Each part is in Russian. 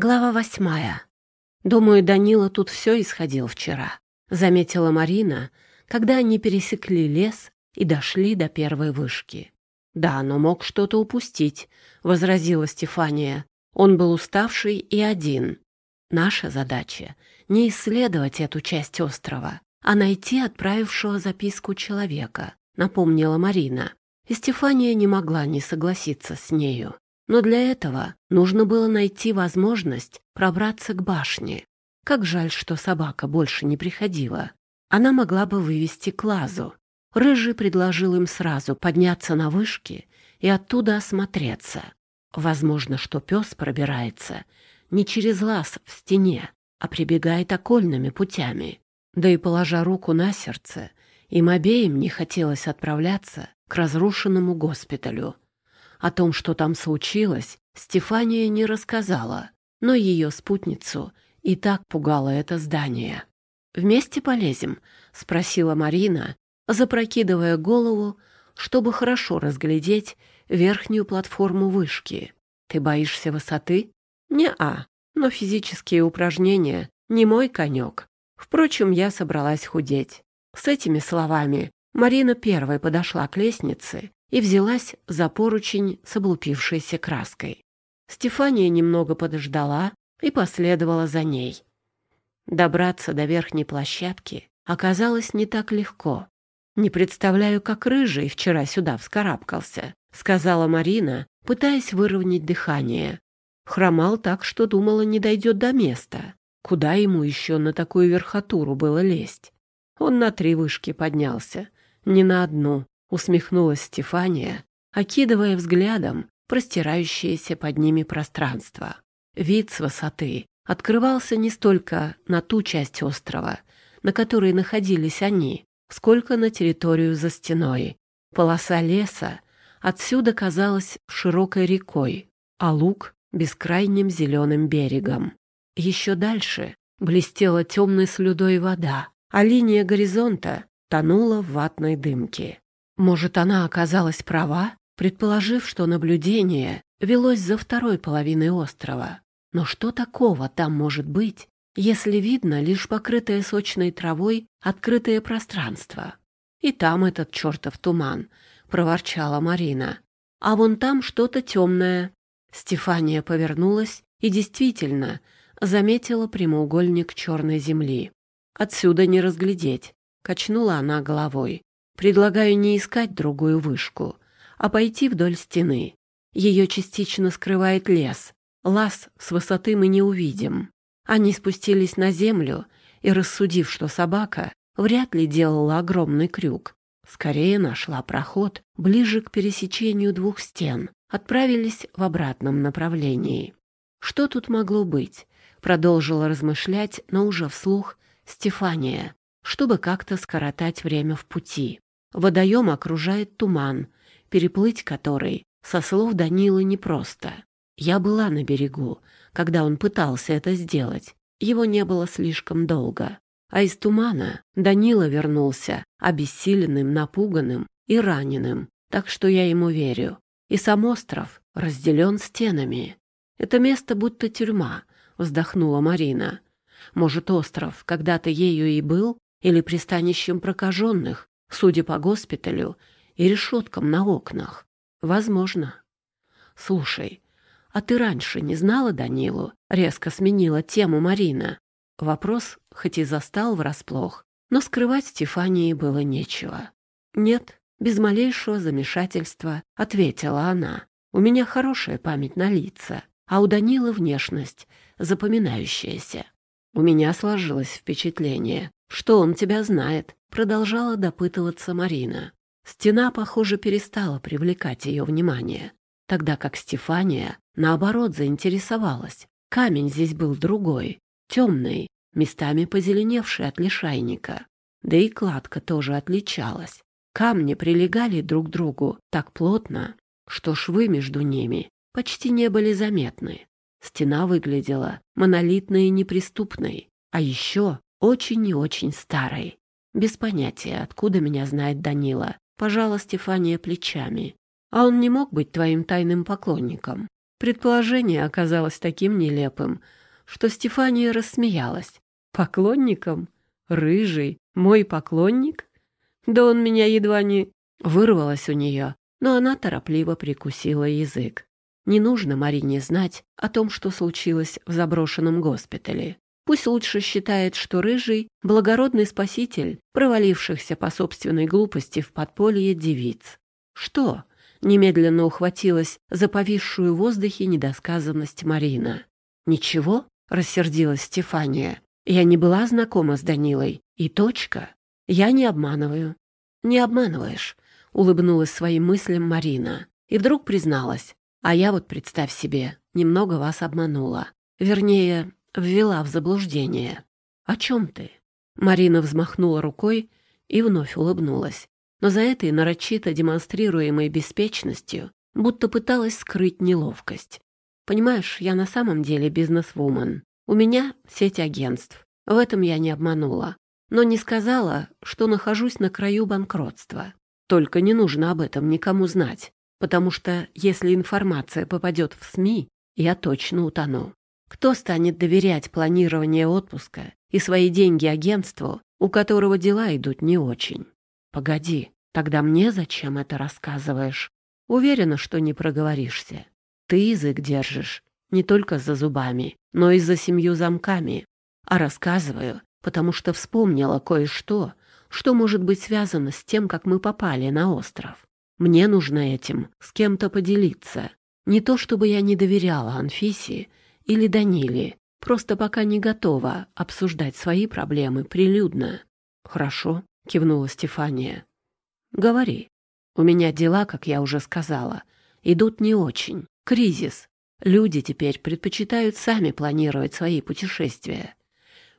Глава восьмая. Думаю, Данила тут все исходил вчера, заметила Марина, когда они пересекли лес и дошли до первой вышки. Да, но мог что-то упустить, возразила Стефания. Он был уставший и один. Наша задача — не исследовать эту часть острова, а найти отправившего записку человека, напомнила Марина. И Стефания не могла не согласиться с нею. Но для этого нужно было найти возможность пробраться к башне. Как жаль, что собака больше не приходила. Она могла бы вывести Клазу. Рыжий предложил им сразу подняться на вышки и оттуда осмотреться. Возможно, что пес пробирается не через лаз в стене, а прибегает окольными путями. Да и, положа руку на сердце, им обеим не хотелось отправляться к разрушенному госпиталю. О том, что там случилось, Стефания не рассказала, но ее спутницу и так пугало это здание. «Вместе полезем?» — спросила Марина, запрокидывая голову, чтобы хорошо разглядеть верхнюю платформу вышки. «Ты боишься высоты?» «Не-а, но физические упражнения не мой конек. Впрочем, я собралась худеть». С этими словами Марина первой подошла к лестнице и взялась за поручень с облупившейся краской. Стефания немного подождала и последовала за ней. Добраться до верхней площадки оказалось не так легко. «Не представляю, как рыжий вчера сюда вскарабкался», — сказала Марина, пытаясь выровнять дыхание. Хромал так, что думала, не дойдет до места. Куда ему еще на такую верхотуру было лезть? Он на три вышки поднялся, не на одну усмехнулась Стефания, окидывая взглядом простирающееся под ними пространство. Вид с высоты открывался не столько на ту часть острова, на которой находились они, сколько на территорию за стеной. Полоса леса отсюда казалась широкой рекой, а луг — бескрайним зеленым берегом. Еще дальше блестела темной слюдой вода, а линия горизонта тонула в ватной дымке. Может, она оказалась права, предположив, что наблюдение велось за второй половиной острова. Но что такого там может быть, если видно лишь покрытое сочной травой открытое пространство? И там этот чертов туман, — проворчала Марина. А вон там что-то темное. Стефания повернулась и действительно заметила прямоугольник черной земли. Отсюда не разглядеть, — качнула она головой. Предлагаю не искать другую вышку, а пойти вдоль стены. Ее частично скрывает лес. Лаз с высоты мы не увидим. Они спустились на землю и, рассудив, что собака вряд ли делала огромный крюк, скорее нашла проход ближе к пересечению двух стен, отправились в обратном направлении. Что тут могло быть? Продолжила размышлять, но уже вслух Стефания, чтобы как-то скоротать время в пути. Водоем окружает туман, переплыть который, со слов Данилы, непросто. Я была на берегу, когда он пытался это сделать. Его не было слишком долго. А из тумана Данила вернулся, обессиленным, напуганным и раненым, так что я ему верю. И сам остров разделен стенами. Это место будто тюрьма, вздохнула Марина. Может, остров когда-то ею и был, или пристанищем прокаженных, судя по госпиталю и решеткам на окнах. Возможно. Слушай, а ты раньше не знала Данилу? Резко сменила тему Марина. Вопрос хоть и застал врасплох, но скрывать Стефании было нечего. Нет, без малейшего замешательства ответила она. У меня хорошая память на лица, а у Данилы внешность запоминающаяся. У меня сложилось впечатление, что он тебя знает, Продолжала допытываться Марина. Стена, похоже, перестала привлекать ее внимание, тогда как Стефания, наоборот, заинтересовалась. Камень здесь был другой, темный, местами позеленевший от лишайника. Да и кладка тоже отличалась. Камни прилегали друг к другу так плотно, что швы между ними почти не были заметны. Стена выглядела монолитной и неприступной, а еще очень и очень старой. Без понятия, откуда меня знает Данила. Пожала Стефания плечами. А он не мог быть твоим тайным поклонником. Предположение оказалось таким нелепым, что Стефания рассмеялась. «Поклонником? Рыжий? Мой поклонник? Да он меня едва не...» Вырвалось у нее, но она торопливо прикусила язык. Не нужно Марине знать о том, что случилось в заброшенном госпитале. Пусть лучше считает, что Рыжий — благородный спаситель, провалившихся по собственной глупости в подполье девиц. Что? Немедленно ухватилась за повисшую в воздухе недосказанность Марина. «Ничего?» — рассердилась Стефания. «Я не была знакома с Данилой. И точка. Я не обманываю». «Не обманываешь», — улыбнулась своим мыслям Марина. И вдруг призналась. «А я вот, представь себе, немного вас обманула. Вернее, ввела в заблуждение». «О чем ты?» Марина взмахнула рукой и вновь улыбнулась но за этой нарочито демонстрируемой беспечностью будто пыталась скрыть неловкость. Понимаешь, я на самом деле бизнесвумен. У меня сеть агентств. В этом я не обманула. Но не сказала, что нахожусь на краю банкротства. Только не нужно об этом никому знать, потому что если информация попадет в СМИ, я точно утону. Кто станет доверять планирование отпуска и свои деньги агентству, у которого дела идут не очень? Погоди, тогда мне зачем это рассказываешь? Уверена, что не проговоришься. Ты язык держишь не только за зубами, но и за семью замками. А рассказываю, потому что вспомнила кое-что, что может быть связано с тем, как мы попали на остров. Мне нужно этим с кем-то поделиться. Не то чтобы я не доверяла Анфисе или Даниле, просто пока не готова обсуждать свои проблемы прилюдно. Хорошо, кивнула Стефания. Говори. У меня дела, как я уже сказала, идут не очень. Кризис. Люди теперь предпочитают сами планировать свои путешествия.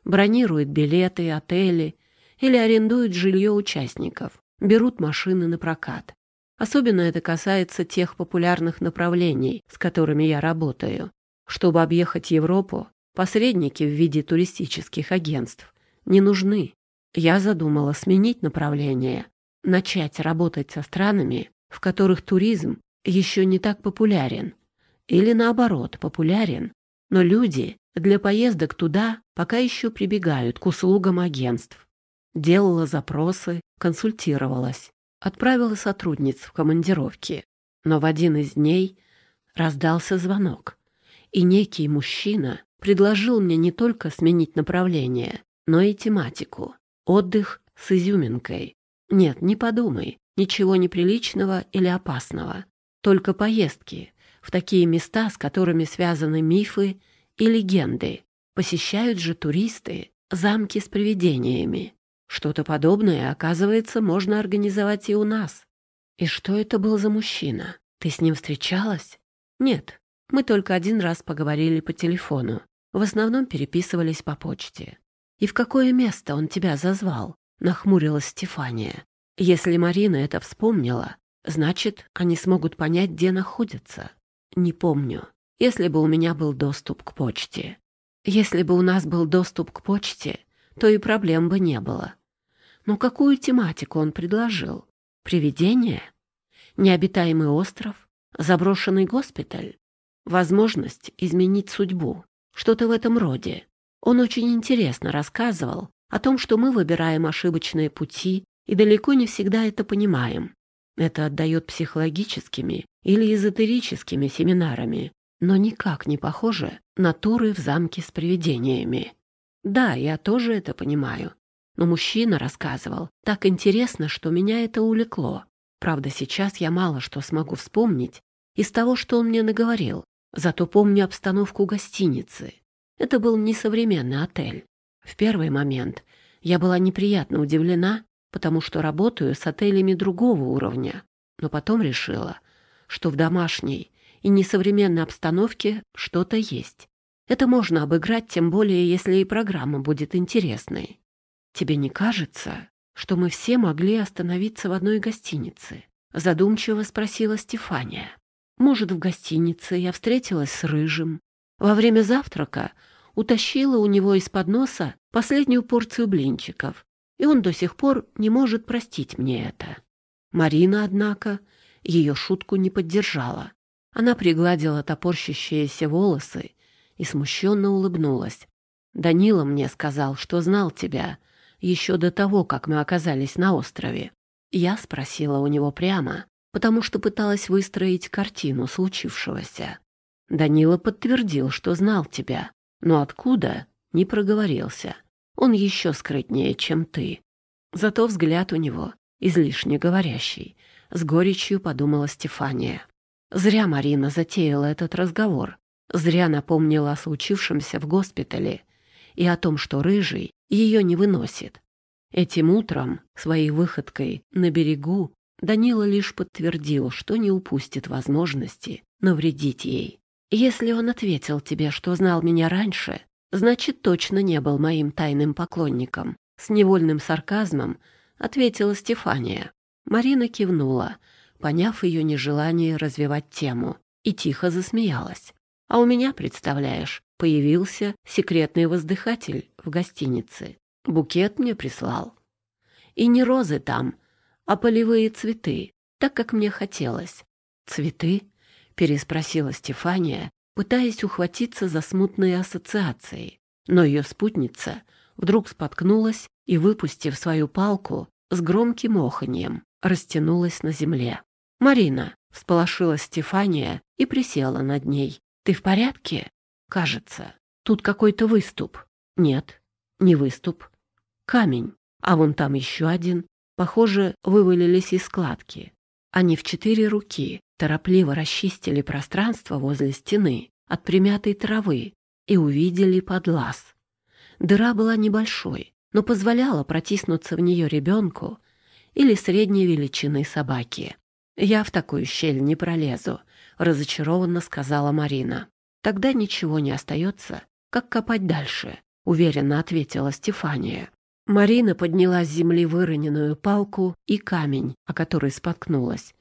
Бронируют билеты, отели или арендуют жилье участников, берут машины на прокат. Особенно это касается тех популярных направлений, с которыми я работаю. Чтобы объехать Европу, посредники в виде туристических агентств не нужны. Я задумала сменить направление, начать работать со странами, в которых туризм еще не так популярен, или наоборот, популярен, но люди для поездок туда пока еще прибегают к услугам агентств. Делала запросы, консультировалась, отправила сотрудниц в командировки. Но в один из дней раздался звонок, и некий мужчина предложил мне не только сменить направление, но и тематику. Отдых с изюминкой. Нет, не подумай, ничего неприличного или опасного. Только поездки в такие места, с которыми связаны мифы и легенды. Посещают же туристы замки с привидениями. Что-то подобное, оказывается, можно организовать и у нас. И что это был за мужчина? Ты с ним встречалась? Нет, мы только один раз поговорили по телефону. В основном переписывались по почте. «И в какое место он тебя зазвал?» — нахмурилась Стефания. «Если Марина это вспомнила, значит, они смогут понять, где находятся. Не помню. Если бы у меня был доступ к почте. Если бы у нас был доступ к почте, то и проблем бы не было. Но какую тематику он предложил? Привидение? Необитаемый остров? Заброшенный госпиталь? Возможность изменить судьбу? Что-то в этом роде. Он очень интересно рассказывал о том, что мы выбираем ошибочные пути и далеко не всегда это понимаем. Это отдает психологическими или эзотерическими семинарами, но никак не похоже на туры в замке с привидениями. Да, я тоже это понимаю. Но мужчина рассказывал так интересно, что меня это увлекло. Правда, сейчас я мало что смогу вспомнить из того, что он мне наговорил, зато помню обстановку гостиницы. Это был несовременный отель. В первый момент я была неприятно удивлена, потому что работаю с отелями другого уровня, но потом решила, что в домашней и несовременной обстановке что-то есть. Это можно обыграть, тем более, если и программа будет интересной. Тебе не кажется, что мы все могли остановиться в одной гостинице? Задумчиво спросила Стефания. Может, в гостинице я встретилась с Рыжим. Во время завтрака утащила у него из-под носа последнюю порцию блинчиков, и он до сих пор не может простить мне это. Марина, однако, ее шутку не поддержала. Она пригладила топорщащиеся волосы и смущенно улыбнулась. «Данила мне сказал, что знал тебя еще до того, как мы оказались на острове. Я спросила у него прямо, потому что пыталась выстроить картину случившегося. Данила подтвердил, что знал тебя, но откуда — не проговорился. Он еще скрытнее, чем ты. Зато взгляд у него излишне говорящий, с горечью подумала Стефания. Зря Марина затеяла этот разговор. Зря напомнила о случившемся в госпитале и о том, что Рыжий ее не выносит. Этим утром, своей выходкой на берегу, Данила лишь подтвердил, что не упустит возможности навредить ей. «Если он ответил тебе, что знал меня раньше, значит, точно не был моим тайным поклонником», с невольным сарказмом ответила Стефания. Марина кивнула, поняв ее нежелание развивать тему, и тихо засмеялась. «А у меня, представляешь, появился секретный воздыхатель в гостинице. Букет мне прислал. И не розы там, а полевые цветы, так как мне хотелось. «Цветы?» — переспросила Стефания, пытаясь ухватиться за смутные ассоциации. Но ее спутница вдруг споткнулась и, выпустив свою палку, с громким оханьем растянулась на земле. «Марина!» — всполошилась Стефания и присела над ней. «Ты в порядке?» «Кажется. Тут какой-то выступ». «Нет, не выступ. Камень. А вон там еще один. Похоже, вывалились из складки. Они в четыре руки торопливо расчистили пространство возле стены от примятой травы и увидели подлаз. Дыра была небольшой, но позволяла протиснуться в нее ребенку или средней величины собаки. «Я в такую щель не пролезу», — разочарованно сказала Марина. «Тогда ничего не остается, как копать дальше», — уверенно ответила Стефания. Марина подняла с земли выроненную палку и камень, о который споткнулась,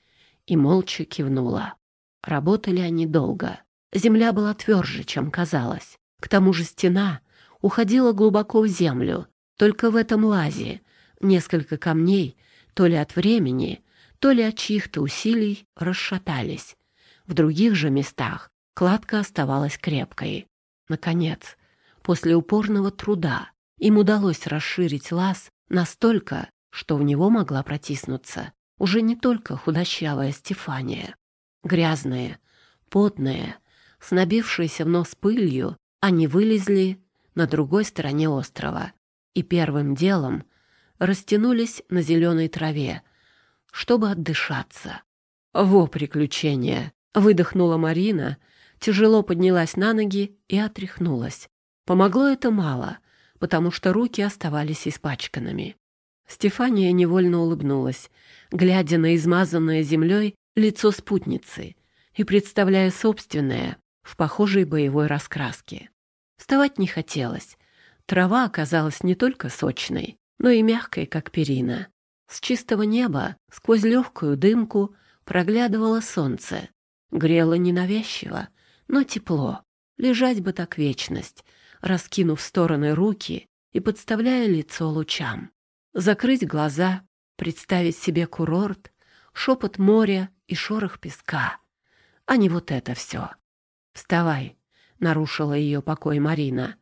и молча кивнула. Работали они долго. Земля была тверже, чем казалось. К тому же стена уходила глубоко в землю. Только в этом лазе несколько камней, то ли от времени, то ли от чьих-то усилий, расшатались. В других же местах кладка оставалась крепкой. Наконец, после упорного труда, им удалось расширить лаз настолько, что в него могла протиснуться уже не только худощавая Стефания. Грязные, потные, с набившейся в нос пылью, они вылезли на другой стороне острова и первым делом растянулись на зеленой траве, чтобы отдышаться. «Во приключения!» — выдохнула Марина, тяжело поднялась на ноги и отряхнулась. Помогло это мало, потому что руки оставались испачканными. Стефания невольно улыбнулась, глядя на измазанное землей лицо спутницы и представляя собственное в похожей боевой раскраске. Вставать не хотелось. Трава оказалась не только сочной, но и мягкой, как перина. С чистого неба сквозь легкую дымку проглядывало солнце. Грело ненавязчиво, но тепло. Лежать бы так вечность, раскинув стороны руки и подставляя лицо лучам. Закрыть глаза, представить себе курорт, шепот моря и шорох песка. А не вот это все. «Вставай», — нарушила ее покой Марина.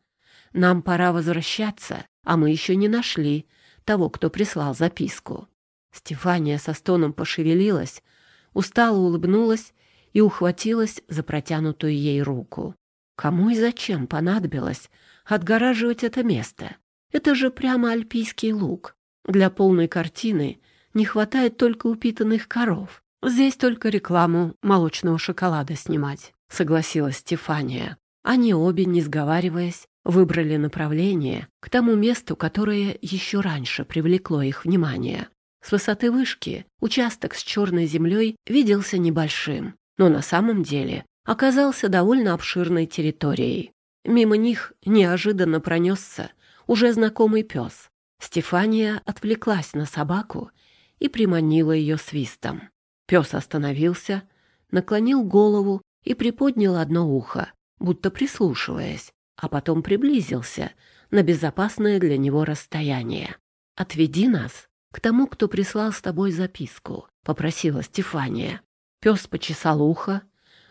«Нам пора возвращаться, а мы еще не нашли того, кто прислал записку». Стефания со стоном пошевелилась, устало улыбнулась и ухватилась за протянутую ей руку. Кому и зачем понадобилось отгораживать это место? Это же прямо альпийский луг. Для полной картины не хватает только упитанных коров. Здесь только рекламу молочного шоколада снимать, согласилась Стефания. Они обе, не сговариваясь, выбрали направление к тому месту, которое еще раньше привлекло их внимание. С высоты вышки участок с черной землей виделся небольшим, но на самом деле оказался довольно обширной территорией. Мимо них неожиданно пронесся уже знакомый пес. Стефания отвлеклась на собаку и приманила ее свистом. Пес остановился, наклонил голову и приподнял одно ухо, будто прислушиваясь, а потом приблизился на безопасное для него расстояние. «Отведи нас к тому, кто прислал с тобой записку», — попросила Стефания. Пес почесал ухо,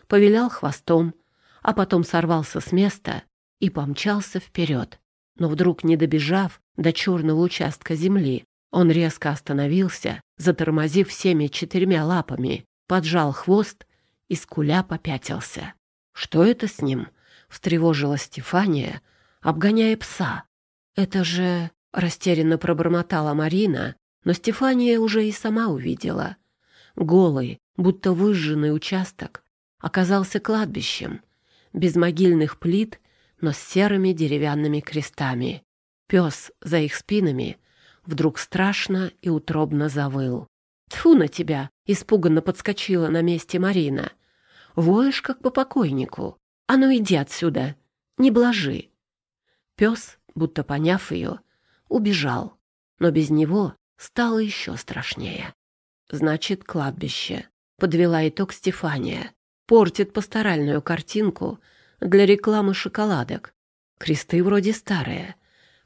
повилял хвостом, а потом сорвался с места и помчался вперед. Но вдруг, не добежав до черного участка земли, он резко остановился, затормозив всеми четырьмя лапами, поджал хвост и скуля попятился. «Что это с ним?» — встревожила Стефания, обгоняя пса. «Это же...» — растерянно пробормотала Марина, но Стефания уже и сама увидела. Голый, будто выжженный участок оказался кладбищем, без могильных плит, но с серыми деревянными крестами. Пес за их спинами вдруг страшно и утробно завыл. «Тьфу на тебя!» — испуганно подскочила на месте Марина. «Воешь, как по покойнику. А ну иди отсюда! Не блажи!» Пес, будто поняв ее, убежал, но без него стало еще страшнее. «Значит, кладбище», — подвела итог Стефания. «Портит пасторальную картинку для рекламы шоколадок. Кресты вроде старые,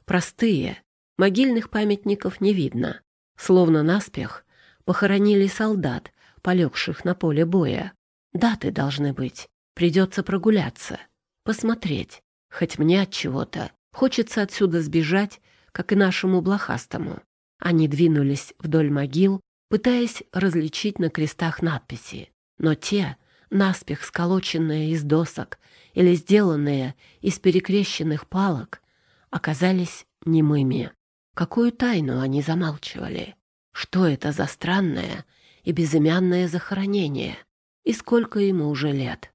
простые, могильных памятников не видно. Словно наспех похоронили солдат, полегших на поле боя. Даты должны быть. Придется прогуляться, посмотреть. Хоть мне от чего-то хочется отсюда сбежать, как и нашему блохастому. Они двинулись вдоль могил, пытаясь различить на крестах надписи. Но те, наспех сколоченные из досок или сделанные из перекрещенных палок, оказались немыми. Какую тайну они замалчивали? Что это за странное и безымянное захоронение? И сколько ему уже лет?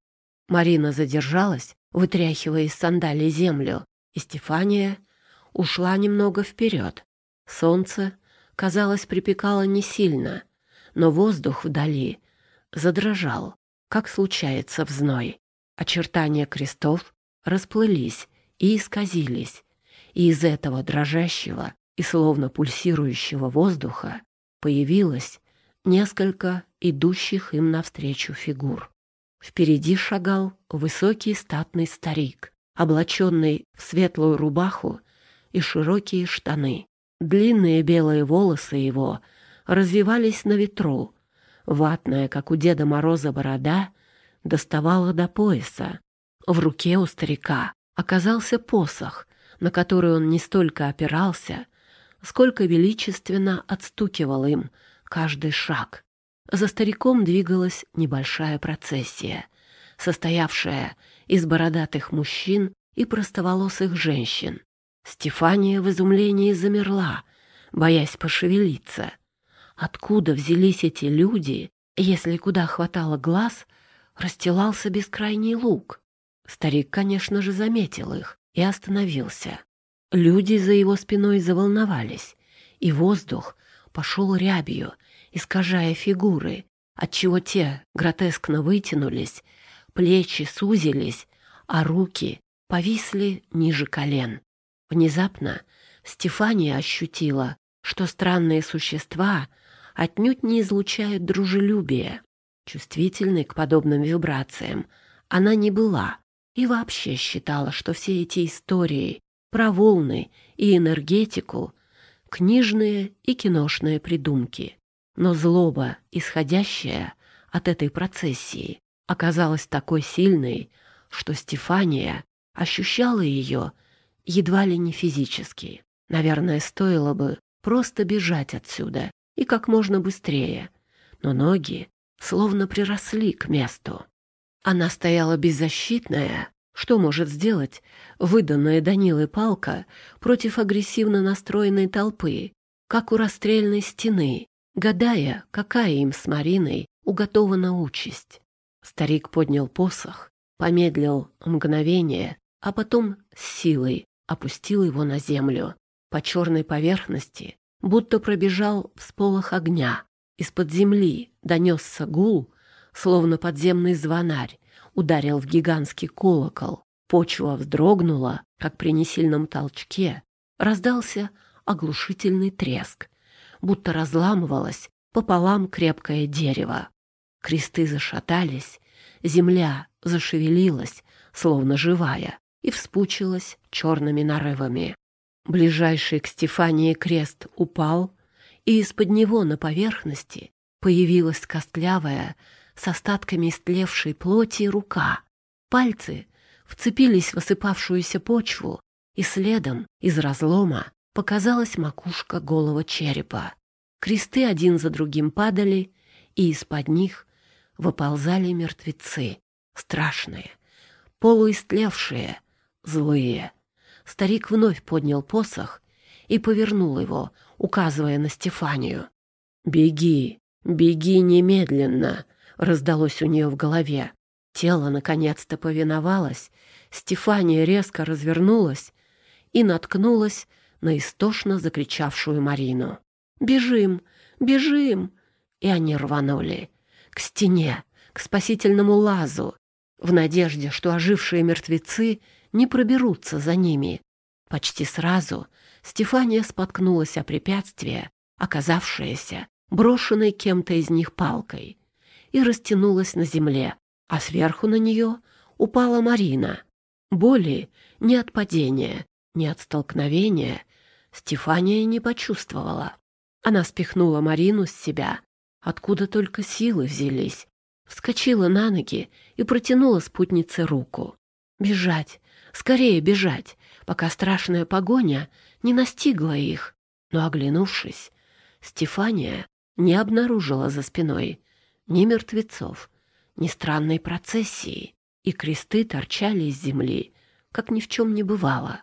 Марина задержалась, вытряхивая из сандалий землю, и Стефания ушла немного вперед. Солнце, казалось, припекало не сильно, но воздух вдали задрожал, как случается в зной. Очертания крестов расплылись и исказились, и из этого дрожащего и словно пульсирующего воздуха появилось несколько идущих им навстречу фигур. Впереди шагал высокий статный старик, облаченный в светлую рубаху и широкие штаны. Длинные белые волосы его развивались на ветру. Ватная, как у Деда Мороза, борода доставала до пояса. В руке у старика оказался посох, на который он не столько опирался, сколько величественно отстукивал им каждый шаг. За стариком двигалась небольшая процессия, состоявшая из бородатых мужчин и простоволосых женщин. Стефания в изумлении замерла, боясь пошевелиться. Откуда взялись эти люди, если куда хватало глаз, расстилался бескрайний луг? Старик, конечно же, заметил их и остановился. Люди за его спиной заволновались, и воздух пошел рябью, искажая фигуры, отчего те гротескно вытянулись, плечи сузились, а руки повисли ниже колен. Внезапно Стефания ощутила, что странные существа отнюдь не излучают дружелюбие. Чувствительной к подобным вибрациям она не была и вообще считала, что все эти истории про волны и энергетику — книжные и киношные придумки. Но злоба, исходящая от этой процессии, оказалась такой сильной, что Стефания ощущала ее едва ли не физически. Наверное, стоило бы просто бежать отсюда и как можно быстрее. Но ноги словно приросли к месту. Она стояла беззащитная. Что может сделать выданная Данилой палка против агрессивно настроенной толпы, как у расстрельной стены, гадая, какая им с Мариной уготована участь? Старик поднял посох, помедлил мгновение, а потом с силой опустил его на землю. По черной поверхности будто пробежал всполох огня. Из-под земли донесся гул, словно подземный звонарь, ударил в гигантский колокол. Почва вздрогнула, как при несильном толчке. Раздался оглушительный треск, будто разламывалось пополам крепкое дерево. Кресты зашатались, земля зашевелилась, словно живая, и вспучилась черными нарывами. Ближайший к Стефании крест упал, и из-под него на поверхности появилась костлявая, с остатками истлевшей плоти рука. Пальцы вцепились в осыпавшуюся почву, и следом из разлома показалась макушка голого черепа. Кресты один за другим падали, и из-под них выползали мертвецы, страшные, полуистлевшие, злые. Старик вновь поднял посох и повернул его, указывая на Стефанию. «Беги, беги немедленно!» — раздалось у нее в голове. Тело наконец-то повиновалось, Стефания резко развернулась и наткнулась на истошно закричавшую Марину. «Бежим! Бежим!» И они рванули к стене, к спасительному лазу, в надежде, что ожившие мертвецы не проберутся за ними. Почти сразу Стефания споткнулась о препятствие, оказавшееся брошенной кем-то из них палкой, и растянулась на земле, а сверху на нее упала Марина. Боли ни от падения, ни от столкновения Стефания не почувствовала. Она спихнула Марину с себя, откуда только силы взялись, вскочила на ноги и протянула спутнице руку. Бежать, скорее бежать, пока страшная погоня не настигла их. Но, оглянувшись, Стефания не обнаружила за спиной ни мертвецов, ни странной процессии, и кресты торчали из земли, как ни в чем не бывало.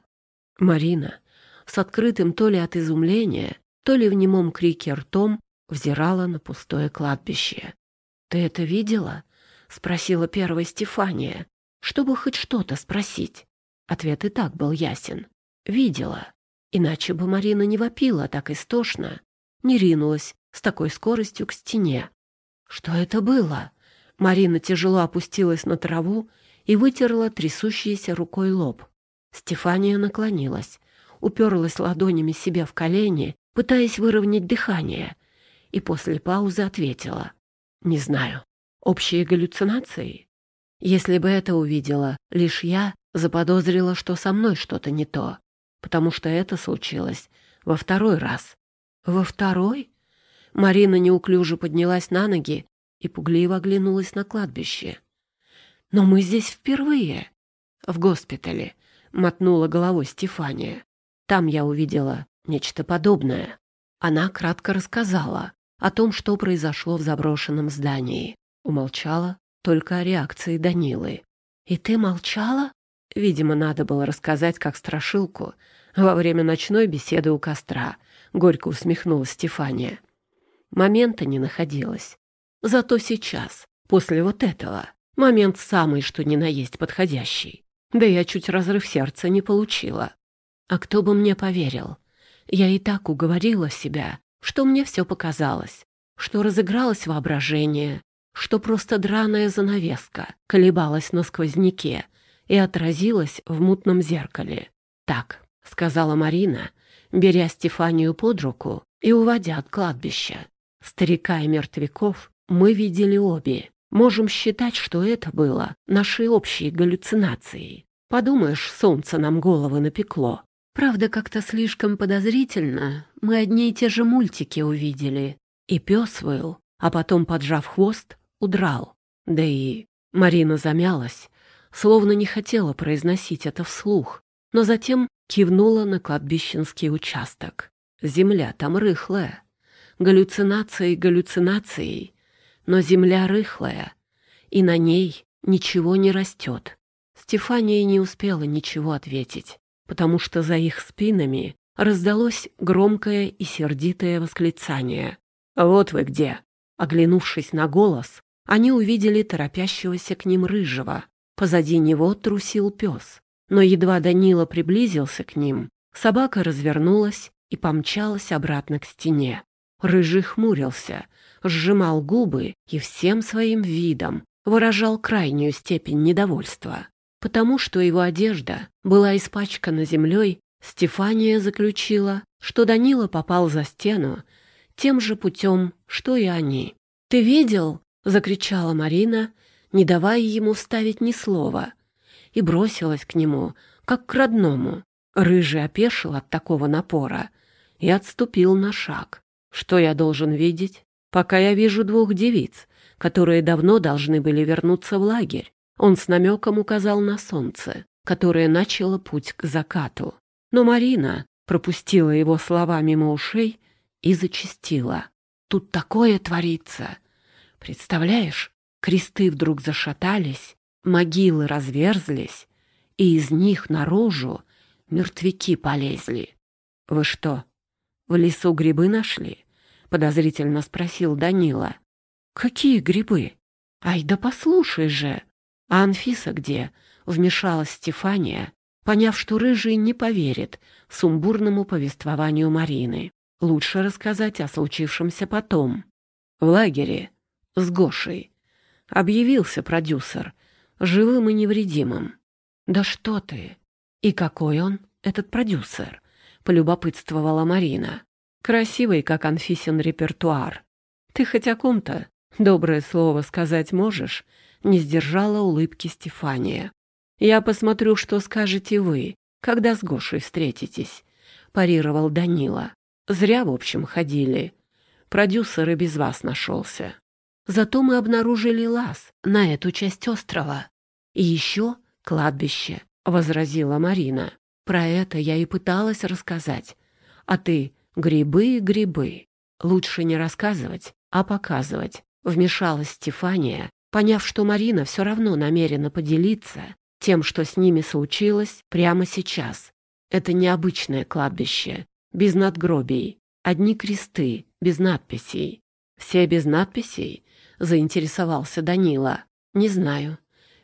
Марина с открытым то ли от изумления, то ли в немом крике ртом взирала на пустое кладбище. «Ты это видела?» — спросила первая Стефания, чтобы хоть что-то спросить. Ответ и так был ясен. «Видела. Иначе бы Марина не вопила так истошно, не ринулась с такой скоростью к стене. Что это было?» Марина тяжело опустилась на траву и вытерла трясущийся рукой лоб. Стефания наклонилась, уперлась ладонями себе в колени, пытаясь выровнять дыхание, и после паузы ответила. «Не знаю. Общие галлюцинации? Если бы это увидела лишь я, заподозрила, что со мной что-то не то, потому что это случилось во второй раз». «Во второй?» Марина неуклюже поднялась на ноги и пугливо оглянулась на кладбище. «Но мы здесь впервые. В госпитале», — мотнула головой Стефания. «Там я увидела нечто подобное». Она кратко рассказала о том, что произошло в заброшенном здании. Умолчала только о реакции Данилы. «И ты молчала?» Видимо, надо было рассказать, как страшилку, во время ночной беседы у костра. Горько усмехнулась Стефания. Момента не находилось. Зато сейчас, после вот этого, момент самый, что ни на есть подходящий. Да я чуть разрыв сердца не получила. А кто бы мне поверил? Я и так уговорила себя, что мне все показалось, что разыгралось воображение, что просто драная занавеска колебалась на сквозняке и отразилась в мутном зеркале. «Так», — сказала Марина, беря Стефанию под руку и уводя от кладбища. Старика и мертвяков мы видели обе. Можем считать, что это было нашей общей галлюцинацией. Подумаешь, солнце нам головы напекло. Правда, как-то слишком подозрительно. Мы одни и те же мультики увидели. И пес выл, а потом, поджав хвост, удрал. Да и Марина замялась, словно не хотела произносить это вслух, но затем кивнула на кладбищенский участок. Земля там рыхлая. Галлюцинации галлюцинацией, но земля рыхлая, и на ней ничего не растет. Стефания не успела ничего ответить, потому что за их спинами раздалось громкое и сердитое восклицание. «Вот вы где!» Оглянувшись на голос, они увидели торопящегося к ним рыжего. Позади него трусил пес. Но едва Данила приблизился к ним, собака развернулась и помчалась обратно к стене. Рыжий хмурился, сжимал губы и всем своим видом выражал крайнюю степень недовольства. Потому что его одежда была испачкана землей, Стефания заключила, что Данила попал за стену тем же путем, что и они. «Ты видел?» — закричала Марина, не давая ему ставить ни слова, и бросилась к нему, как к родному. Рыжий опешил от такого напора и отступил на шаг. Что я должен видеть? Пока я вижу двух девиц, которые давно должны были вернуться в лагерь. Он с намеком указал на солнце, которое начало путь к закату. Но Марина пропустила его слова мимо ушей и зачастила. «Тут такое творится! Представляешь, кресты вдруг зашатались, могилы разверзлись, и из них наружу мертвяки полезли. Вы что, в лесу грибы нашли?» — подозрительно спросил Данила. «Какие грибы? Ай, да послушай же! А Анфиса где?» — вмешалась Стефания, поняв, что Рыжий не поверит сумбурному повествованию Марины. Лучше рассказать о случившемся потом. В лагере с Гошей объявился продюсер, живым и невредимым. «Да что ты! И какой он, этот продюсер?» — полюбопытствовала Марина. «Красивый, как Анфисин репертуар. Ты хоть о ком-то доброе слово сказать можешь?» — не сдержала улыбки Стефания. «Я посмотрю, что скажете вы, когда с Гошей встретитесь», — парировал Данила. «Зря, в общем, ходили. Продюсер и без вас нашелся. Зато мы обнаружили лаз на эту часть острова. И еще кладбище», — возразила Марина. «Про это я и пыталась рассказать. А ты грибы, грибы. Лучше не рассказывать, а показывать», — вмешалась Стефания, поняв, что Марина все равно намерена поделиться тем, что с ними случилось прямо сейчас. Это необычное кладбище, без надгробий, одни кресты, без надписей. Все без надписей? Заинтересовался Данила. Не знаю.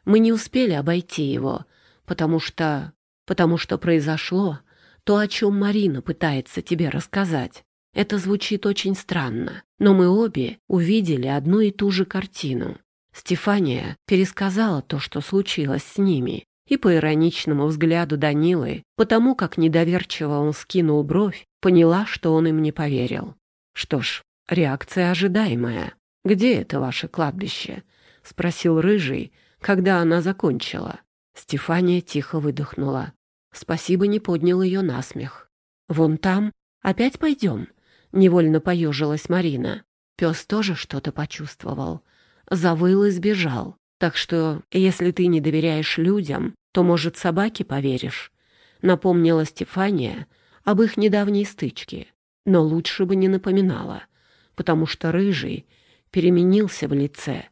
Мы не успели обойти его, потому что... потому что произошло то, о чем Марина пытается тебе рассказать. Это звучит очень странно, но мы обе увидели одну и ту же картину. Стефания пересказала то, что случилось с ними, и по ироничному взгляду Данилы, потому как недоверчиво он скинул бровь, поняла, что он им не поверил. Что ж, реакция ожидаемая. «Где это ваше кладбище?» — спросил Рыжий, когда она закончила. Стефания тихо выдохнула. Спасибо не поднял ее насмех. «Вон там? Опять пойдем?» — невольно поежилась Марина. Пес тоже что-то почувствовал завыл и сбежал. Так что, если ты не доверяешь людям, то, может, собаке поверишь?» Напомнила Стефания об их недавней стычке. Но лучше бы не напоминала, потому что Рыжий переменился в лице,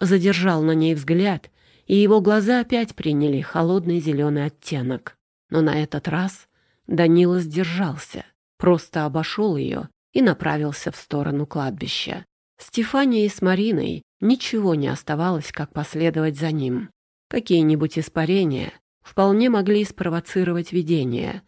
задержал на ней взгляд, и его глаза опять приняли холодный зеленый оттенок. Но на этот раз Данила сдержался, просто обошел ее и направился в сторону кладбища. Стефании с Мариной ничего не оставалось, как последовать за ним. Какие-нибудь испарения вполне могли спровоцировать видение,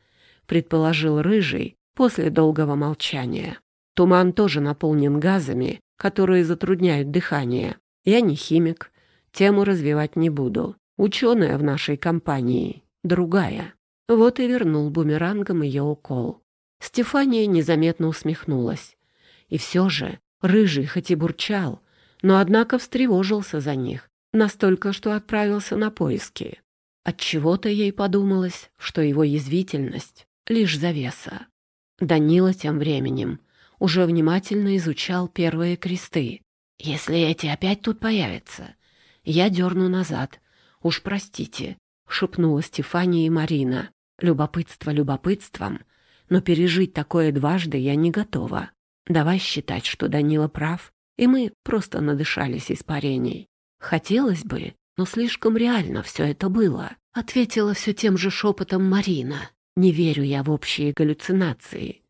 предположил Рыжий после долгого молчания. Туман тоже наполнен газами, которые затрудняют дыхание. Я не химик, тему развивать не буду. Ученая в нашей компании другая. Вот и вернул бумерангом ее укол. Стефания незаметно усмехнулась. И все же Рыжий хоть и бурчал, но однако встревожился за них, настолько, что отправился на поиски. Отчего-то ей подумалось, что его язвительность — лишь завеса. Данила тем временем уже внимательно изучал первые кресты. «Если эти опять тут появятся, я дерну назад. Уж простите», — шепнула Стефания и Марина. «Любопытство любопытством, но пережить такое дважды я не готова. Давай считать, что Данила прав, и мы просто надышались испарений. Хотелось бы, но слишком реально все это было, ответила все тем же шепотом Марина. Не верю я в общие галлюцинации.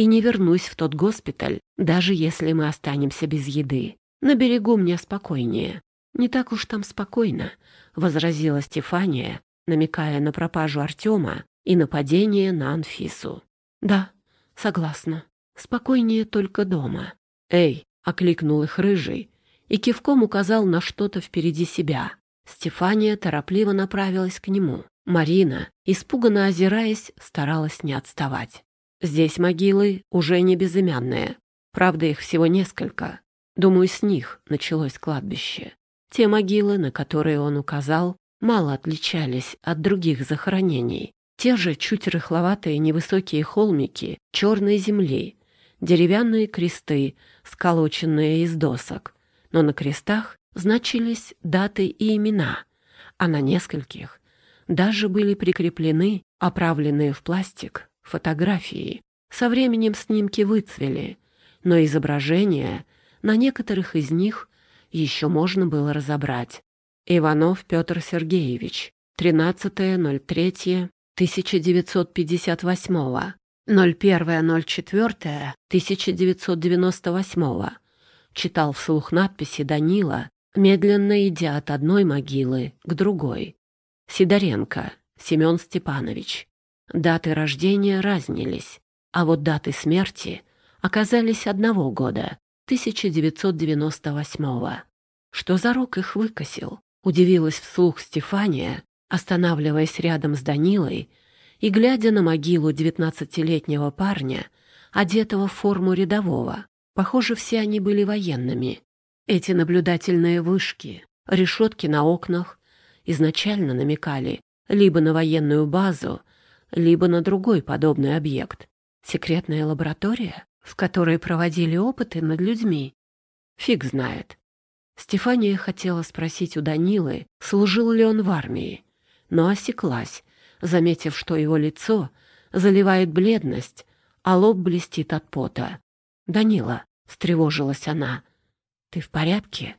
И не вернусь в тот госпиталь, даже если мы останемся без еды. На берегу мне спокойнее. Не так уж там спокойно, возразила Стефания, намекая на пропажу Артема и нападение на Анфису. Да, согласна. Спокойнее только дома. «Эй!» — окликнул их рыжий и кивком указал на что-то впереди себя. Стефания торопливо направилась к нему. Марина, испуганно озираясь, старалась не отставать. Здесь могилы уже не безымянные. Правда, их всего несколько. Думаю, с них началось кладбище. Те могилы, на которые он указал, мало отличались от других захоронений. Те же чуть рыхловатые невысокие холмики черной земли, деревянные кресты, сколоченные из досок, но на крестах значились даты и имена, а на нескольких даже были прикреплены оправленные в пластик фотографии. Со временем снимки выцвели, но изображения на некоторых из них еще можно было разобрать. Иванов Петр Сергеевич, 13.03.1958, 01.04.1998. Читал вслух надписи Данила, медленно идя от одной могилы к другой. Сидоренко Семен Степанович. Даты рождения разнились, а вот даты смерти оказались одного года, 1998-го. Что за рок их выкосил? Удивилась вслух Стефания, останавливаясь рядом с Данилой и глядя на могилу девятнадцатилетнего парня, одетого в форму рядового. Похоже, все они были военными. Эти наблюдательные вышки, решетки на окнах изначально намекали либо на военную базу, либо на другой подобный объект. Секретная лаборатория, в которой проводили опыты над людьми. Фиг знает. Стефания хотела спросить у Данилы, служил ли он в армии, но осеклась, заметив, что его лицо заливает бледность, а лоб блестит от пота. «Данила», — встревожилась она, — «ты в порядке?»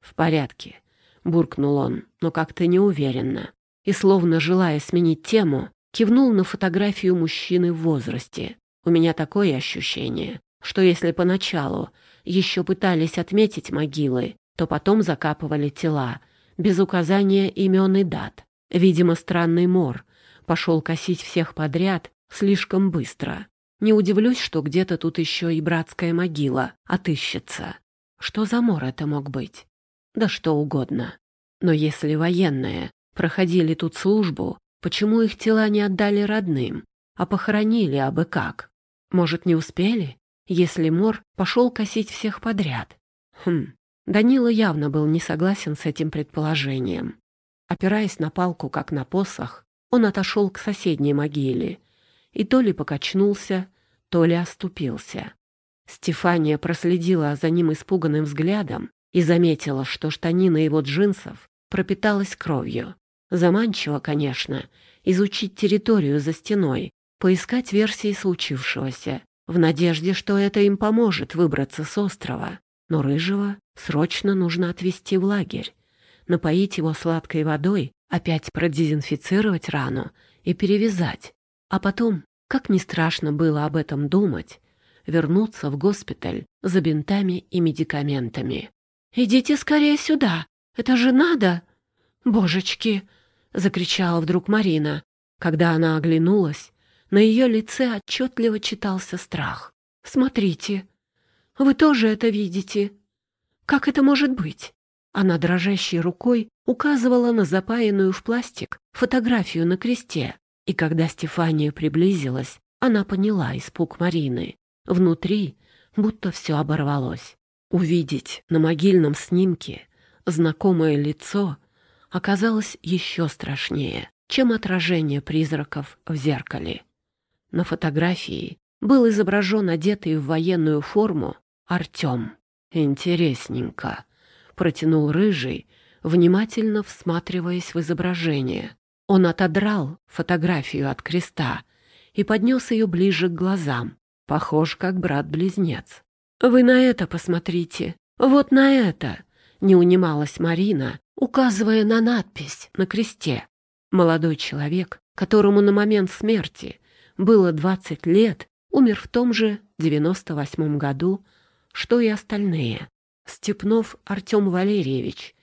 «В порядке», — буркнул он, но как-то неуверенно, и, словно желая сменить тему, кивнул на фотографию мужчины в возрасте. «У меня такое ощущение, что если поначалу еще пытались отметить могилы, то потом закапывали тела, без указания имен и дат. Видимо, странный мор пошел косить всех подряд слишком быстро. Не удивлюсь, что где-то тут еще и братская могила отыщется. Что за мор это мог быть? Да что угодно. Но если военные проходили тут службу, почему их тела не отдали родным, а похоронили абы как? Может, не успели, если мор пошел косить всех подряд? Хм, Данила явно был не согласен с этим предположением. Опираясь на палку, как на посох, он отошел к соседней могиле и то ли покачнулся, то ли оступился. Стефания проследила за ним испуганным взглядом и заметила, что штанина его джинсов пропиталась кровью. Заманчиво, конечно, изучить территорию за стеной, поискать версии случившегося, в надежде, что это им поможет выбраться с острова. Но Рыжего срочно нужно отвезти в лагерь напоить его сладкой водой, опять продезинфицировать рану и перевязать. А потом, как не страшно было об этом думать, вернуться в госпиталь за бинтами и медикаментами. «Идите скорее сюда! Это же надо!» «Божечки!» — закричала вдруг Марина. Когда она оглянулась, на ее лице отчетливо читался страх. «Смотрите! Вы тоже это видите? Как это может быть?» Она дрожащей рукой указывала на запаянную в пластик фотографию на кресте. И когда Стефания приблизилась, она поняла испуг Марины. Внутри будто все оборвалось. Увидеть на могильном снимке знакомое лицо оказалось еще страшнее, чем отражение призраков в зеркале. На фотографии был изображен одетый в военную форму Артем. Интересненько протянул рыжий, внимательно всматриваясь в изображение. Он отодрал фотографию от креста и поднес ее ближе к глазам. Похож, как брат-близнец. «Вы на это посмотрите! Вот на это!» — не унималась Марина, указывая на надпись на кресте. Молодой человек, которому на момент смерти было 20 лет, умер в том же 98 году, что и остальные. Степнов Артем Валерьевич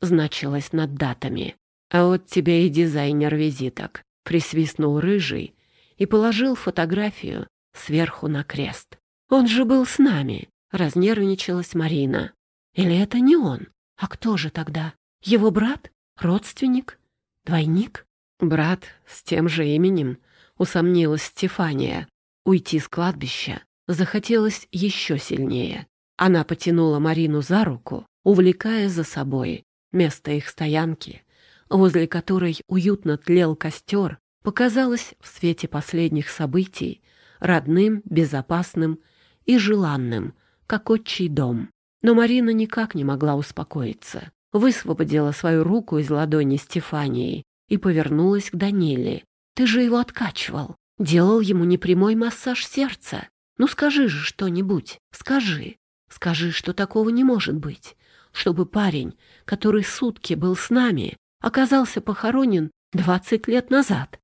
значилось над датами. А вот тебе и дизайнер визиток, присвистнул рыжий и положил фотографию сверху на крест. Он же был с нами, разнервничалась Марина. Или это не он? А кто же тогда? Его брат? Родственник? Двойник? Брат с тем же именем, усомнилась Стефания. Уйти с кладбища захотелось еще сильнее. Она потянула Марину за руку, увлекая за собой. Место их стоянки, возле которой уютно тлел костер, показалось в свете последних событий родным, безопасным и желанным, как отчий дом. Но Марина никак не могла успокоиться. Высвободила свою руку из ладони Стефании и повернулась к Даниле. «Ты же его откачивал, делал ему непрямой массаж сердца. Ну скажи же что-нибудь, скажи. Скажи, что такого не может быть, чтобы парень, который сутки был с нами, оказался похоронен двадцать лет назад.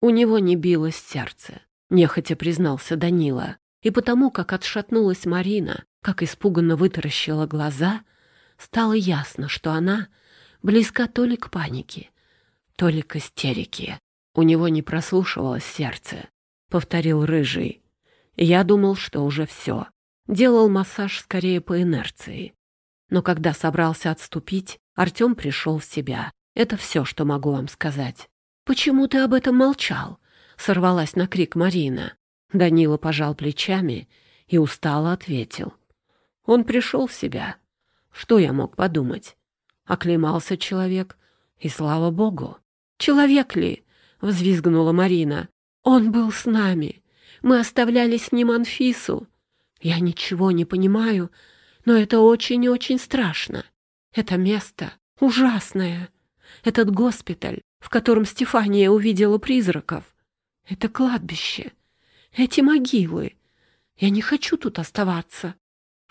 У него не билось сердце, нехотя признался Данила. И потому, как отшатнулась Марина, как испуганно вытаращила глаза, стало ясно, что она близка то ли к панике, то ли к истерике. У него не прослушивалось сердце, — повторил Рыжий. Я думал, что уже все. Делал массаж скорее по инерции. Но когда собрался отступить, Артем пришел в себя. Это все, что могу вам сказать. «Почему ты об этом молчал?» — сорвалась на крик Марина. Данила пожал плечами и устало ответил. Он пришел в себя. Что я мог подумать? Оклемался человек, и слава богу. «Человек ли?» — взвизгнула Марина. «Он был с нами. Мы оставляли с ним Анфису. Я ничего не понимаю, но это очень и очень страшно. Это место ужасное. Этот госпиталь, в котором Стефания увидела призраков. Это кладбище. Эти могилы. Я не хочу тут оставаться.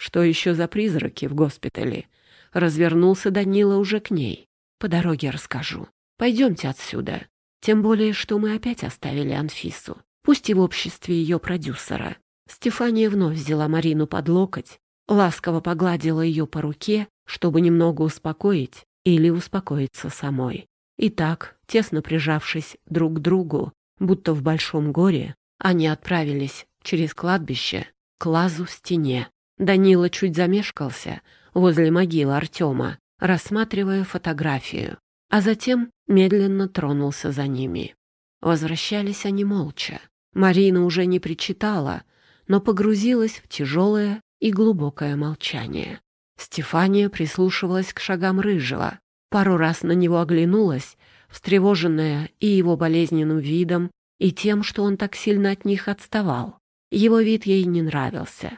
Что еще за призраки в госпитале? Развернулся Данила уже к ней. По дороге расскажу. Пойдемте отсюда. Тем более, что мы опять оставили Анфису. Пусть и в обществе ее продюсера. Стефания вновь взяла Марину под локоть, ласково погладила ее по руке, чтобы немного успокоить или успокоиться самой. И так, тесно прижавшись друг к другу, будто в большом горе, они отправились через кладбище к лазу в стене. Данила чуть замешкался возле могилы Артема, рассматривая фотографию, а затем медленно тронулся за ними. Возвращались они молча. Марина уже не причитала, но погрузилась в тяжелое и глубокое молчание. Стефания прислушивалась к шагам Рыжего, пару раз на него оглянулась, встревоженная и его болезненным видом, и тем, что он так сильно от них отставал. Его вид ей не нравился,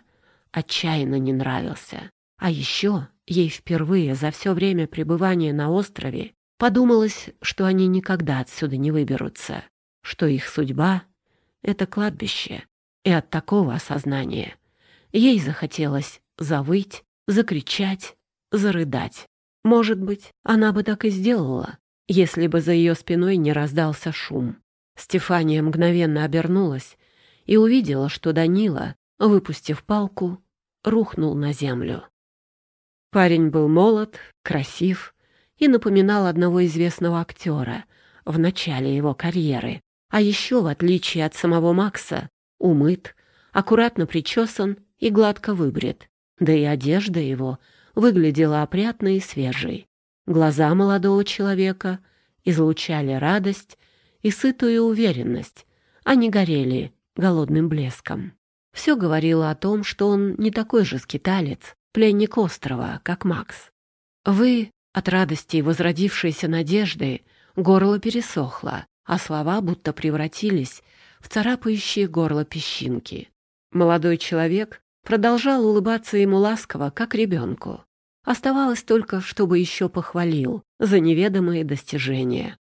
отчаянно не нравился. А еще ей впервые за все время пребывания на острове подумалось, что они никогда отсюда не выберутся, что их судьба — это кладбище, и от такого осознания ей захотелось завыть, закричать, зарыдать. Может быть, она бы так и сделала, если бы за ее спиной не раздался шум. Стефания мгновенно обернулась и увидела, что Данила, выпустив палку, рухнул на землю. Парень был молод, красив и напоминал одного известного актера в начале его карьеры. А еще, в отличие от самого Макса, умыт, аккуратно причесан и гладко выбрит. Да и одежда его выглядела опрятной и свежей. Глаза молодого человека излучали радость и сытую уверенность, а не горели голодным блеском. Все говорило о том, что он не такой же скиталец, пленник острова, как Макс. «Вы...» От радости и возродившейся надежды горло пересохло, а слова будто превратились в царапающие горло песчинки. Молодой человек продолжал улыбаться ему ласково, как ребенку. Оставалось только, чтобы еще похвалил за неведомые достижения.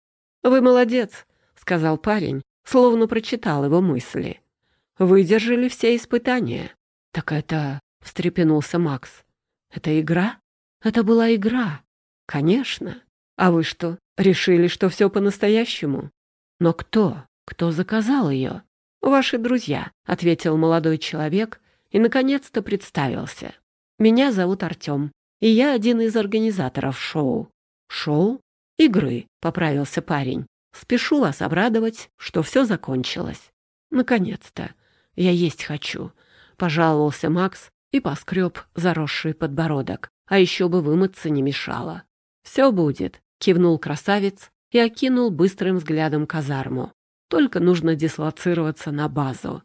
«Вы молодец», — сказал парень, словно прочитал его мысли. «Выдержали все испытания». «Так это...» — встрепенулся Макс. «Это игра?» «Это была игра». «Конечно. А вы что, решили, что все по-настоящему?» «Но кто?» «Кто заказал ее?» «Ваши друзья», — ответил молодой человек и, наконец-то, представился. «Меня зовут Артем, и я один из организаторов шоу». «Шоу?» «Игры», — поправился парень. «Спешу вас обрадовать, что все закончилось». «Наконец-то! Я есть хочу», — пожаловался Макс и поскреб заросший подбородок. «А еще бы вымыться не мешало». «Все будет», — кивнул красавец и окинул быстрым взглядом казарму. Только нужно дислоцироваться на базу.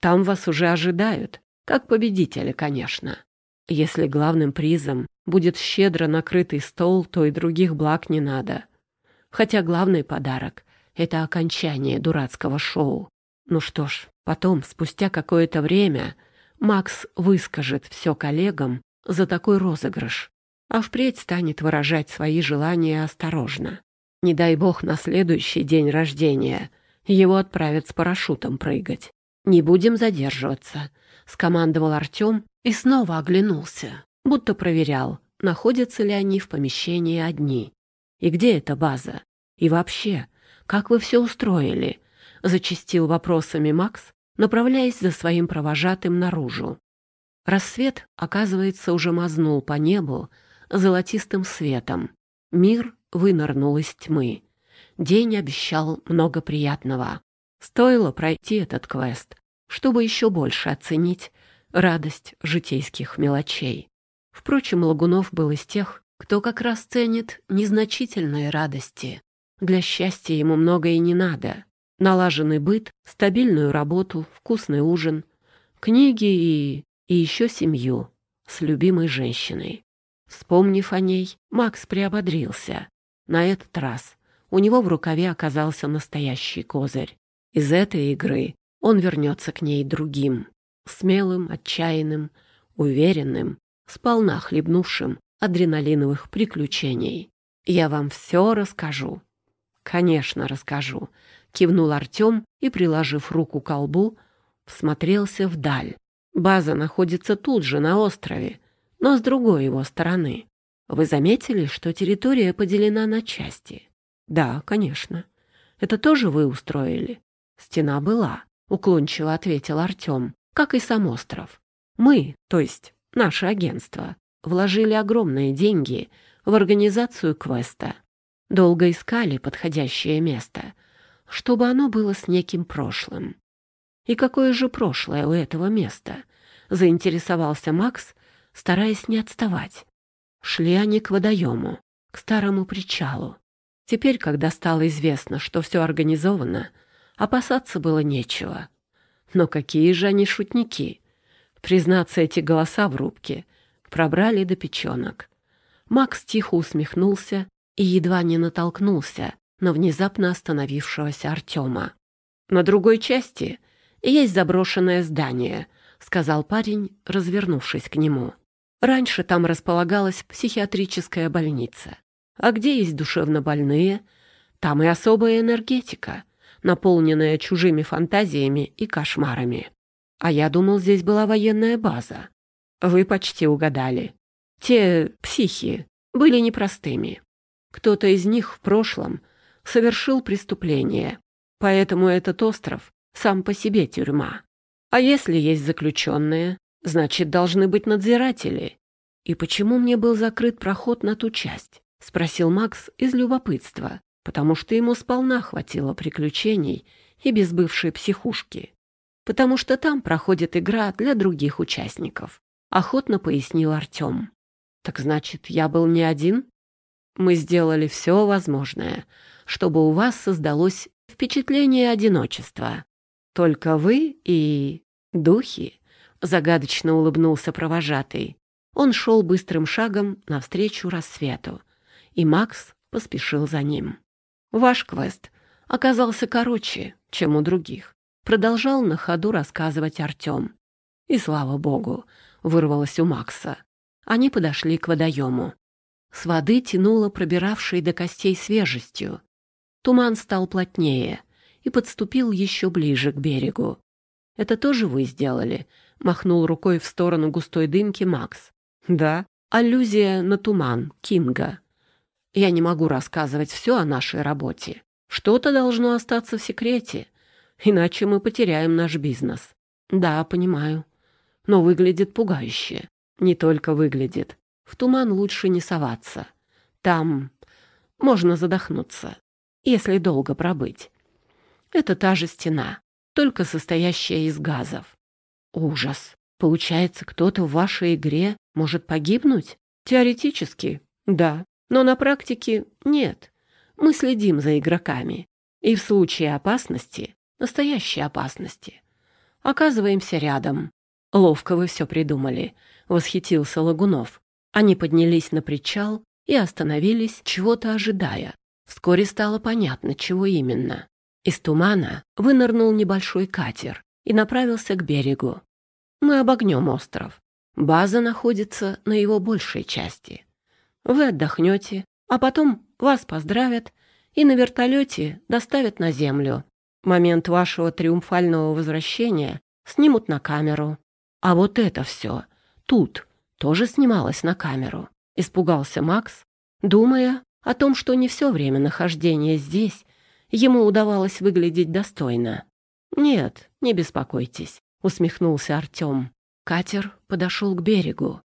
Там вас уже ожидают, как победителя, конечно. Если главным призом будет щедро накрытый стол, то и других благ не надо. Хотя главный подарок — это окончание дурацкого шоу. Ну что ж, потом, спустя какое-то время, Макс выскажет все коллегам за такой розыгрыш, а впредь станет выражать свои желания осторожно. Не дай бог на следующий день рождения его отправят с парашютом прыгать. «Не будем задерживаться», — скомандовал Артем и снова оглянулся, будто проверял, находятся ли они в помещении одни. «И где эта база? И вообще, как вы все устроили?» — зачастил вопросами Макс, направляясь за своим провожатым наружу. Рассвет, оказывается, уже мазнул по небу золотистым светом. Мир вынырнул из тьмы. День обещал много приятного. Стоило пройти этот квест, чтобы еще больше оценить радость житейских мелочей. Впрочем, Лагунов был из тех, кто как раз ценит незначительные радости. Для счастья ему многое не надо. Налаженный быт, стабильную работу, вкусный ужин, книги и... и еще семью с любимой женщиной. Вспомнив о ней, Макс приободрился. На этот раз у него в рукаве оказался настоящий козырь. Из этой игры он вернется к ней другим, смелым, отчаянным, уверенным, сполна хлебнувшим адреналиновых приключений. Я вам все расскажу. Конечно, расскажу, кивнул Артем и, приложив руку к колбу, всмотрелся вдаль. База находится тут же, на острове, но с другой его стороны. Вы заметили, что территория поделена на части? Да, конечно. Это тоже вы устроили? Стена была, уклончиво ответил Артем, как и сам остров. Мы, то есть наше агентство, вложили огромные деньги в организацию квеста. Долго искали подходящее место, чтобы оно было с неким прошлым. И какое же прошлое у этого места? Заинтересовался Макс, стараясь не отставать. Шли они к водоему, к старому причалу. Теперь, когда стало известно, что все организовано, опасаться было нечего. Но какие же они шутники! Признаться, эти голоса в рубке пробрали до печенок. Макс тихо усмехнулся и едва не натолкнулся на внезапно остановившегося Артема. «На другой части есть заброшенное здание», — сказал парень, развернувшись к нему. «Раньше там располагалась психиатрическая больница. А где есть душевнобольные, там и особая энергетика, наполненная чужими фантазиями и кошмарами. А я думал, здесь была военная база. Вы почти угадали. Те психи были непростыми. Кто-то из них в прошлом совершил преступление, поэтому этот остров сам по себе тюрьма. А если есть заключенные, значит, должны быть надзиратели. И почему мне был закрыт проход на ту часть? — спросил Макс из любопытства, потому что ему сполна хватило приключений и без бывшей психушки. Потому что там проходит игра для других участников, — охотно пояснил Артем. Так значит, я был не один? Мы сделали все возможное, чтобы у вас создалось впечатление одиночества. Только вы и духи, — загадочно улыбнулся провожатый. Он шел быстрым шагом навстречу рассвету, и Макс поспешил за ним. «Ваш квест оказался короче, чем у других», продолжал на ходу рассказывать Артем. И слава богу, вырвалось у Макса. Они подошли к водоему. С воды тянуло пробиравшей до костей свежестью. Туман стал плотнее и подступил еще ближе к берегу. «Это тоже вы сделали?» — махнул рукой в сторону густой дымки Макс. «Да, аллюзия на туман, Кинга. Я не могу рассказывать все о нашей работе. Что-то должно остаться в секрете, иначе мы потеряем наш бизнес. Да, понимаю. Но выглядит пугающе. Не только выглядит. В туман лучше не соваться. Там можно задохнуться, если долго пробыть. Это та же стена, только состоящая из газов. Ужас. Получается, кто-то в вашей игре может погибнуть? Теоретически, да. Но на практике нет. Мы следим за игроками. И в случае опасности, настоящей опасности, оказываемся рядом. Ловко вы все придумали, — восхитился Лагунов. Они поднялись на причал и остановились, чего-то ожидая. Вскоре стало понятно, чего именно. Из тумана вынырнул небольшой катер и направился к берегу. «Мы обогнем остров. База находится на его большей части. Вы отдохнете, а потом вас поздравят и на вертолете доставят на землю. Момент вашего триумфального возвращения снимут на камеру. А вот это все тут тоже снималось на камеру. Испугался Макс, думая о том, что не все время нахождения здесь ему удавалось выглядеть достойно. «Нет, не беспокойтесь», — усмехнулся Артем. Катер подошел к берегу.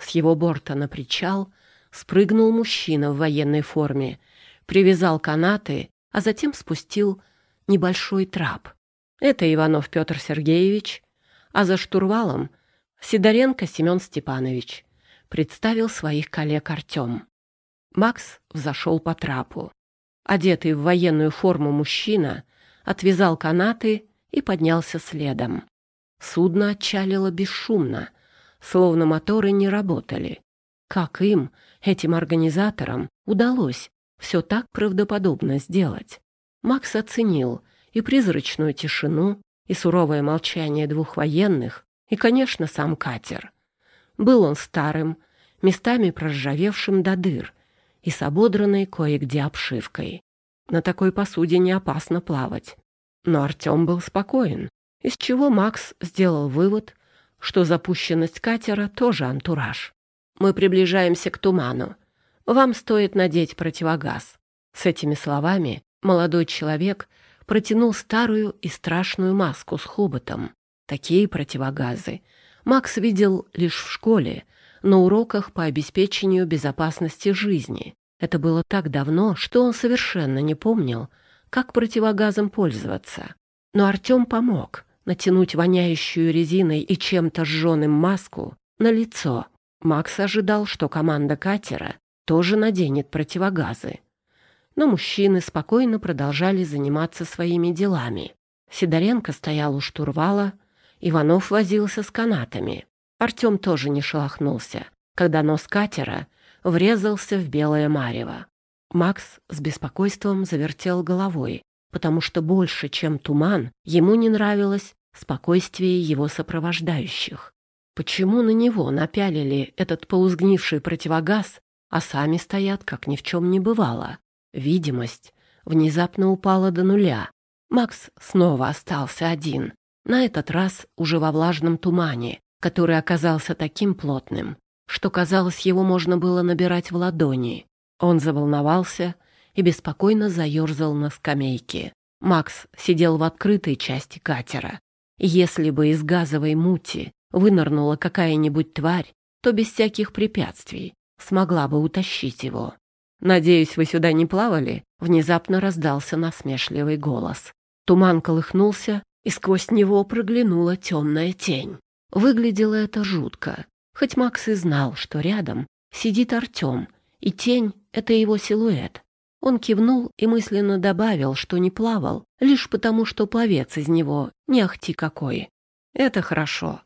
С его борта на причал спрыгнул мужчина в военной форме, привязал канаты, а затем спустил небольшой трап. Это Иванов Петр Сергеевич, а за штурвалом Сидоренко Семен Степанович представил своих коллег Артем. Макс взошел по трапу. Одетый в военную форму мужчина отвязал канаты и поднялся следом. Судно отчалило бесшумно, словно моторы не работали. Как им, этим организаторам, удалось все так правдоподобно сделать? Макс оценил и призрачную тишину, и суровое молчание двух военных, и, конечно, сам катер. Был он старым, местами проржавевшим до дыр и с ободранной кое-где обшивкой. На такой посуде не опасно плавать. Но Артем был спокоен из чего Макс сделал вывод, что запущенность катера тоже антураж. «Мы приближаемся к туману. Вам стоит надеть противогаз». С этими словами молодой человек протянул старую и страшную маску с хоботом. Такие противогазы Макс видел лишь в школе, на уроках по обеспечению безопасности жизни. Это было так давно, что он совершенно не помнил, как противогазом пользоваться. Но Артем помог натянуть воняющую резиной и чем-то сжёным маску на лицо. Макс ожидал, что команда катера тоже наденет противогазы. Но мужчины спокойно продолжали заниматься своими делами. Сидоренко стоял у штурвала, Иванов возился с канатами. Артем тоже не шелохнулся, когда нос катера врезался в белое марево. Макс с беспокойством завертел головой, потому что больше, чем туман, ему не нравилось спокойствие его сопровождающих. Почему на него напялили этот полузгнивший противогаз, а сами стоят, как ни в чем не бывало? Видимость внезапно упала до нуля. Макс снова остался один, на этот раз уже во влажном тумане, который оказался таким плотным, что, казалось, его можно было набирать в ладони. Он заволновался и беспокойно заерзал на скамейке. Макс сидел в открытой части катера. Если бы из газовой мути вынырнула какая-нибудь тварь, то без всяких препятствий смогла бы утащить его. «Надеюсь, вы сюда не плавали?» Внезапно раздался насмешливый голос. Туман колыхнулся, и сквозь него проглянула темная тень. Выглядело это жутко, хоть Макс и знал, что рядом сидит Артем, и тень — это его силуэт. Он кивнул и мысленно добавил, что не плавал, лишь потому, что пловец из него не ахти какой. Это хорошо,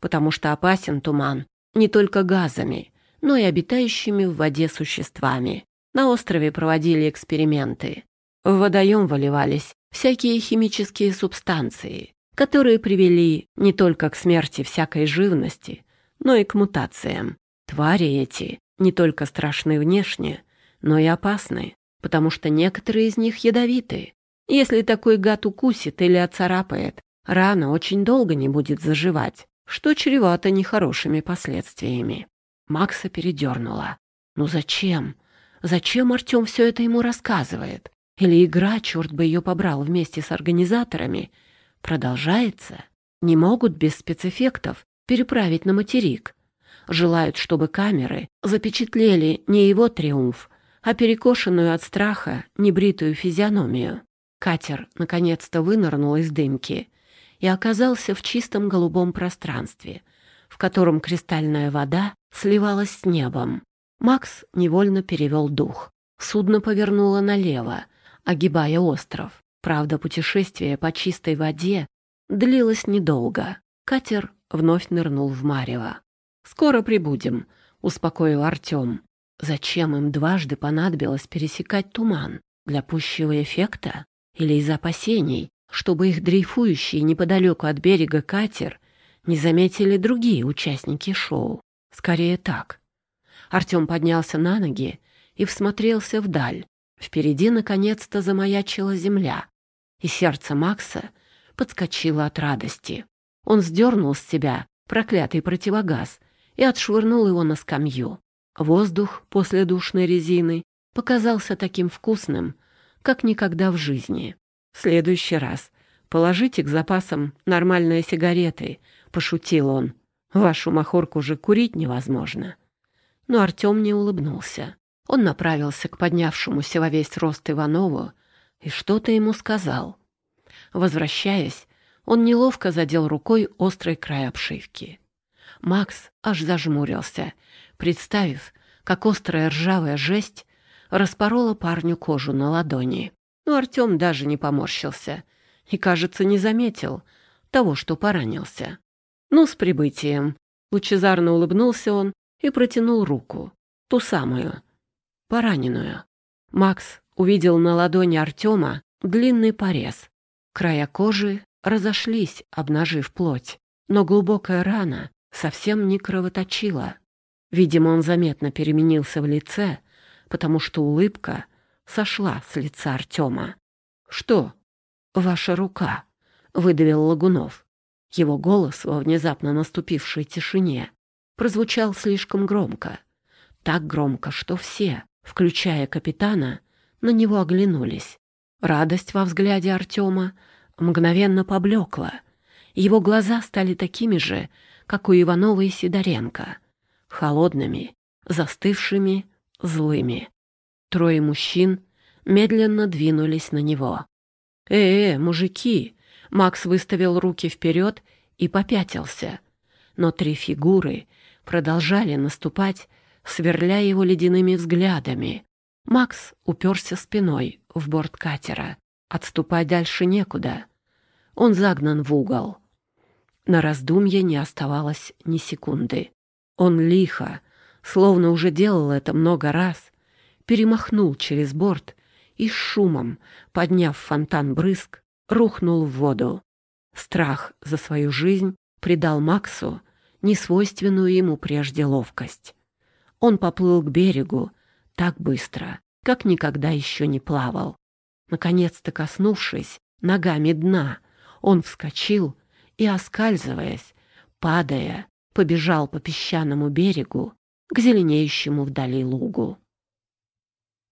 потому что опасен туман не только газами, но и обитающими в воде существами. На острове проводили эксперименты. В водоем выливались всякие химические субстанции, которые привели не только к смерти всякой живности, но и к мутациям. Твари эти не только страшны внешне, но и опасны потому что некоторые из них ядовиты. Если такой гад укусит или оцарапает, рана очень долго не будет заживать, что чревато нехорошими последствиями. Макса передернула. Ну зачем? Зачем Артем все это ему рассказывает? Или игра, черт бы ее побрал вместе с организаторами, продолжается? Не могут без спецэффектов переправить на материк. Желают, чтобы камеры запечатлели не его триумф, а перекошенную от страха небритую физиономию. Катер наконец-то вынырнул из дымки и оказался в чистом голубом пространстве, в котором кристальная вода сливалась с небом. Макс невольно перевел дух. Судно повернуло налево, огибая остров. Правда, путешествие по чистой воде длилось недолго. Катер вновь нырнул в марево. «Скоро прибудем», — успокоил Артем. Зачем им дважды понадобилось пересекать туман? Для пущего эффекта? Или из опасений, чтобы их дрейфующий неподалеку от берега катер не заметили другие участники шоу. Скорее так. Артем поднялся на ноги и всмотрелся вдаль. Впереди наконец-то замаячила земля, и сердце Макса подскочило от радости. Он сдернул с себя проклятый противогаз и отшвырнул его на скамью. Воздух после душной резины показался таким вкусным, как никогда в жизни. В следующий раз положите к запасам нормальные сигареты, пошутил он. Вашу махорку же курить невозможно. Но Артем не улыбнулся. Он направился к поднявшемуся во весь рост Иванову и что-то ему сказал. Возвращаясь, он неловко задел рукой острый край обшивки. Макс аж зажмурился, представив, как острая ржавая жесть распорола парню кожу на ладони. Но Артем даже не поморщился и, кажется, не заметил того, что поранился. «Ну, с прибытием!» Лучезарно улыбнулся он и протянул руку. Ту самую, пораненную. Макс увидел на ладони Артема длинный порез. Края кожи разошлись, обнажив плоть, но глубокая рана совсем не кровоточила. Видимо, он заметно переменился в лице, потому что улыбка сошла с лица Артема. «Что?» «Ваша рука», — выдавил Лагунов. Его голос во внезапно наступившей тишине прозвучал слишком громко. Так громко, что все, включая капитана, на него оглянулись. Радость во взгляде Артема мгновенно поблекла. Его глаза стали такими же, как у Иванова и Сидоренко, холодными, застывшими, злыми. Трое мужчин медленно двинулись на него. «Э-э, мужики!» Макс выставил руки вперед и попятился. Но три фигуры продолжали наступать, сверляя его ледяными взглядами. Макс уперся спиной в борт катера. Отступать дальше некуда. Он загнан в угол. На раздумье не оставалось ни секунды. Он лихо, словно уже делал это много раз, перемахнул через борт и с шумом, подняв фонтан брызг, рухнул в воду. Страх за свою жизнь придал Максу несвойственную ему прежде ловкость. Он поплыл к берегу так быстро, как никогда еще не плавал. Наконец-то коснувшись ногами дна, он вскочил и, оскальзываясь, падая, побежал по песчаному берегу к зеленеющему вдали лугу.